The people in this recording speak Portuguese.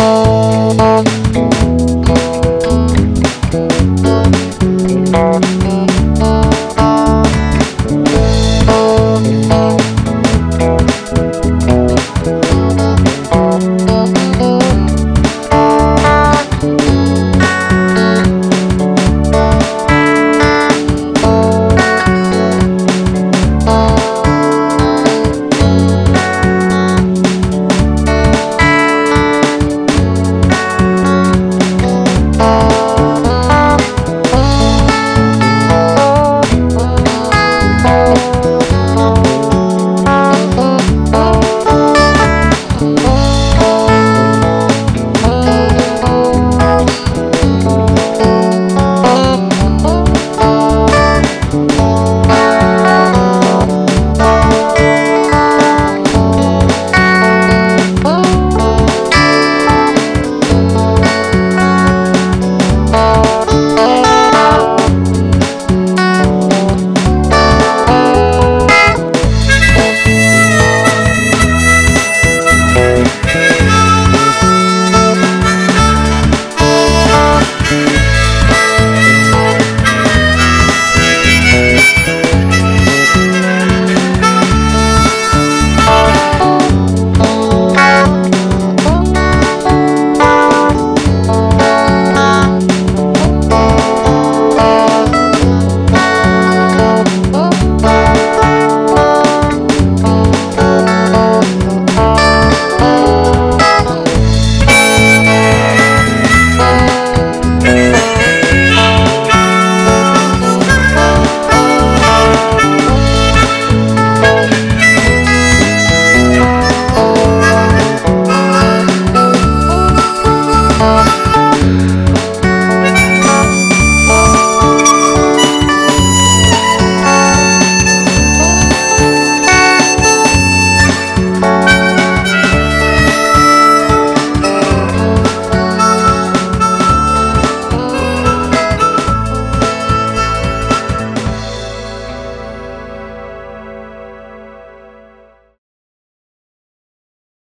Música